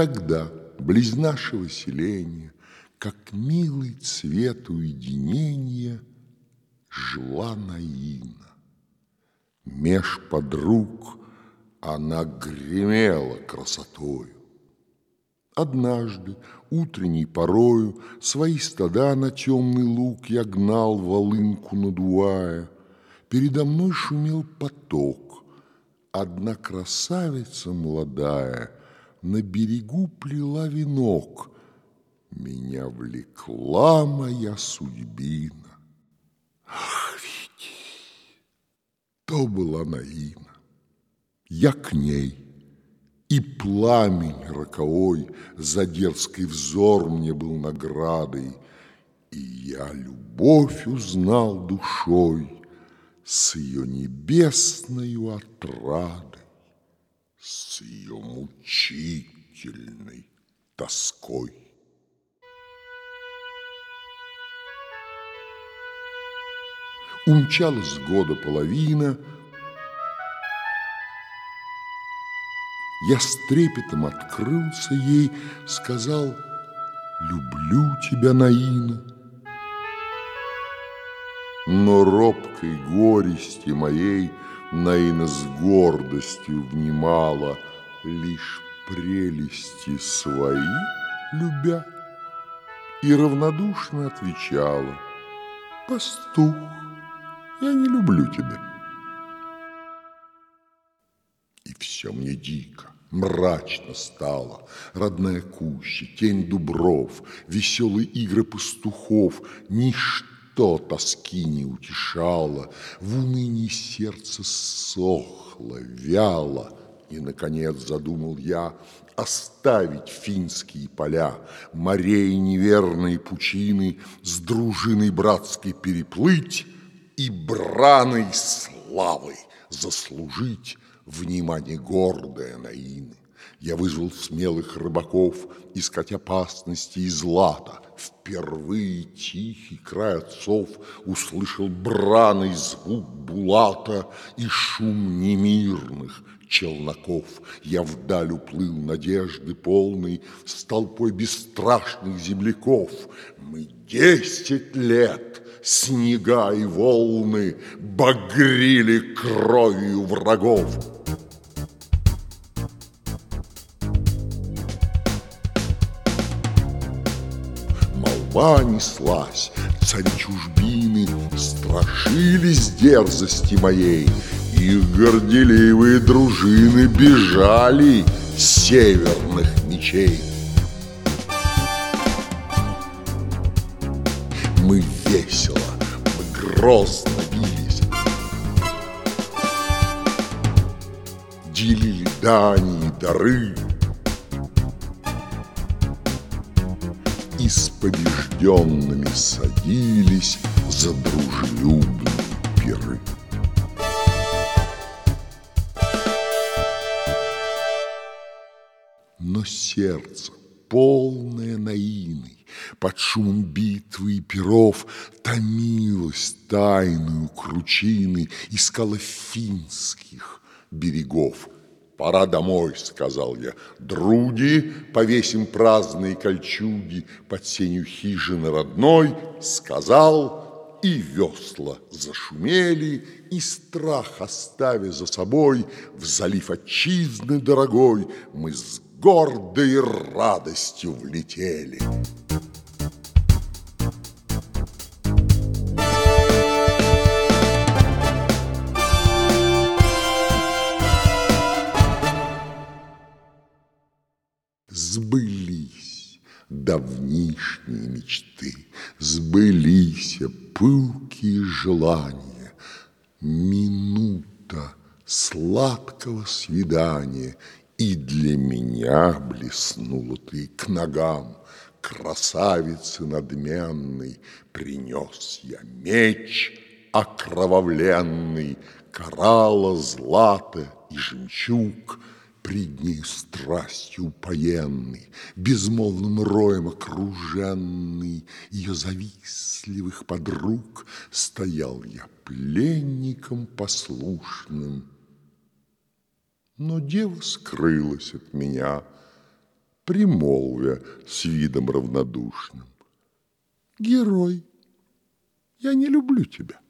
Тогда, близ нашего селения, Как милый цвет уединения, Жила Наина. Меж подруг она гремела красотою. Однажды, утренней порою, Свои стада на темный луг Я гнал волынку надувая. Передо мной шумел поток. Одна красавица молодая На берегу плела венок. Меня влекла моя судьбина. Ах, ведь то была Наина. Я к ней, и пламень роковой За дерзкий взор мне был наградой, И я любовь узнал душой С ее небесною отрадой, С ее мучительной тоской. Умчалась года половина — Я с трепетом открылся ей, сказал «Люблю тебя, Наина». Но робкой горести моей Наина с гордостью внимала, Лишь прелести свои любя, И равнодушно отвечала «Пастух, я не люблю тебя». И все мне дико, мрачно стало. Родная куща, тень дубров, Веселые игры пастухов, Ничто тоски не утешало, В унынии сердце сохло, вяло. И, наконец, задумал я Оставить финские поля, Морей неверные пучины, С дружиной братской переплыть И браной славой заслужить внимание гордое Наины. Я вызвал смелых рыбаков искать опасности и злата. Впервые тихий край отцов услышал браный звук булата и шум немирных челноков. Я вдаль уплыл надежды полный с толпой бесстрашных земляков. Мы десять лет снега и волны багрили кровью врагов. Молва неслась, цари чужбины страшились дерзости моей, их горделивые дружины бежали северных мечей. Мы весело, мы грозно бились, делили дани и дары, и с побежденными садились за дружелюбные пиры. Но сердце, полное наины, под шумом битвы и перов Томилась тайную кручины, Искала финских берегов. «Пора домой», — сказал я. «Други, повесим праздные кольчуги Под сенью хижины родной», — сказал, и весла зашумели, И страх оставя за собой, В залив отчизны дорогой, Мы с гордой радостью влетели. Сбылись давнишние мечты, Сбылись пылкие желания, Минута сладкого свидания — и для меня блеснула ты к ногам, Красавицы надменной, Принес я меч окровавленный, Коралла, злато и жемчуг, Пред ней страстью упоенный, Безмолвным роем окруженный, Ее завистливых подруг, Стоял я пленником послушным, но дева скрылась от меня, примолвя с видом равнодушным. Герой, я не люблю тебя.